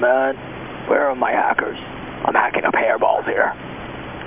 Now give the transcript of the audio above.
Man. Where are my hackers? I'm hacking up hairballs here.